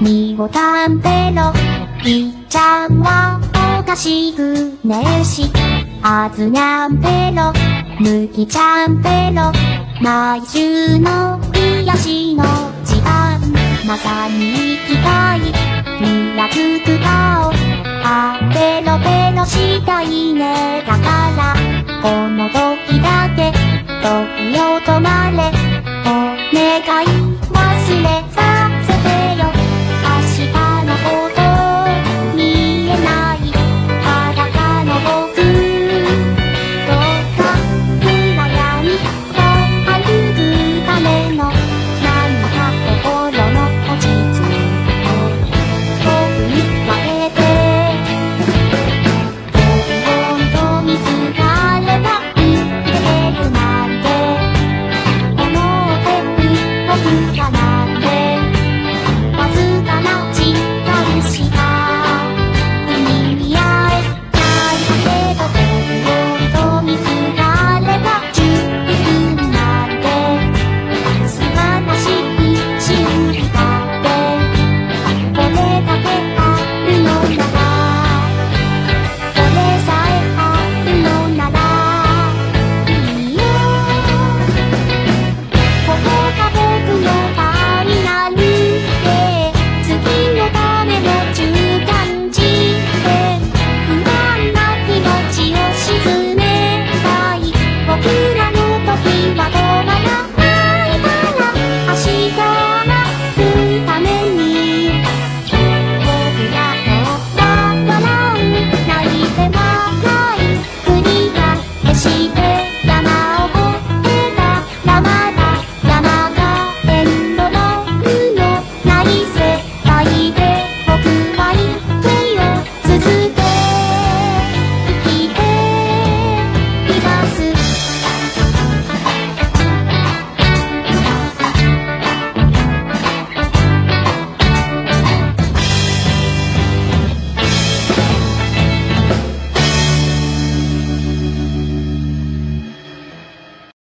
にごたんペロいっちゃんはおかしくねえしあずにゃんペロむきちゃんペロ毎週の癒しの時間まさに行きたいミラつく顔あペロペロしたいねだからこの時だけ時を止まれお願い